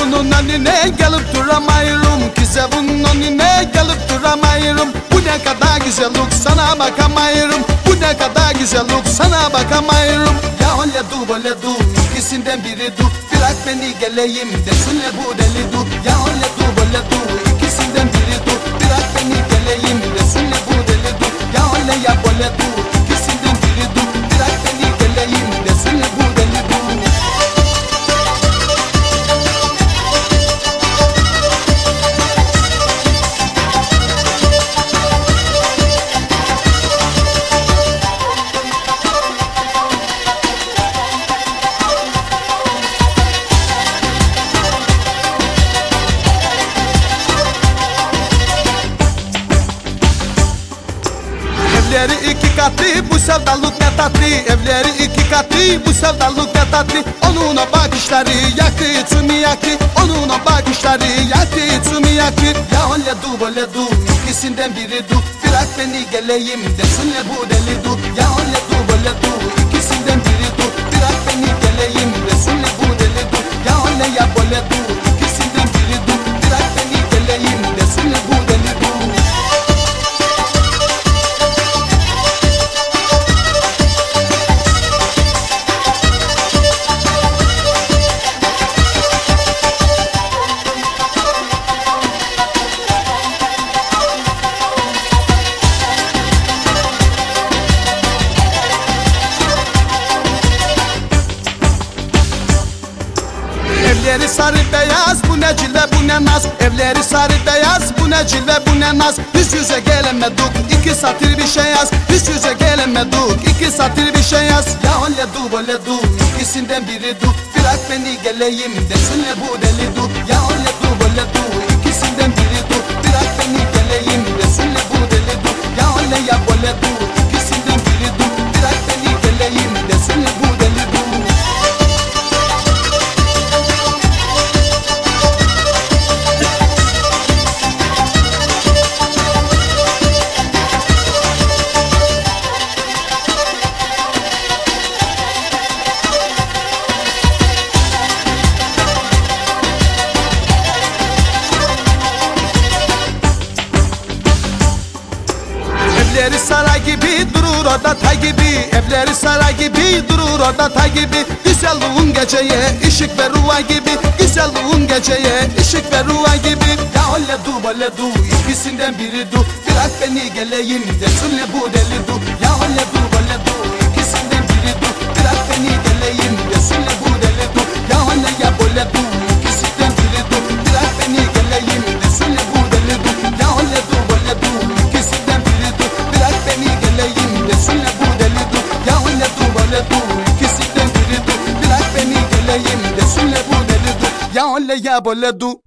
bunun önüne gelip duramıyorum Kize bunun önüne gelip duramıyorum Bu ne kadar güzellik sana bakamıyorum Bu ne kadar güzellik sana bakamıyorum Ya öyle du böyle du ikisinden biri du Bırak beni geleyim desinle bu deli du Ya öyle du böyle du Evleri iki katı bu sevdalık ne tatlı. Evleri iki katı bu sevdalık ne tatlı. Onun o bakışları yaktı tümü yaktı. Onun o bakışları yaktı tümü yaktı. Ya öyle du böyle du ikisinden biri du. Bırak beni geleyim desinle bu deli du. Ya öyle du böyle du ikisinden biri du. Bırak beni geleyim Evleri sarı beyaz bu ne cille bu ne naz? Evleri sarı beyaz bu ne cille bu ne naz? Yüz yüze gelemedik iki satır bir şey yaz. Yüz yüze gelemedik iki satır bir şey yaz. Ya öyle du böyle du ikisinden biri du. Bırak beni geleyim desinle bu deli du. Ya öyle du böyle du ikisinden biri Evleri saray gibi durur orada tay gibi. Evleri saray gibi durur orada tay gibi. Güzelliğin geceye ışık ve ruva gibi. Güzelliğin geceye ışık ve ruva gibi. Ya öyle du böyle du ikisinden biri du. Bırak beni geleyim desinle bu deli du. Ya öyle du böyle du ikisinden biri du. Bırak beni geleyim beni geleyim desinle bu deli du Ya öyle ya böyle du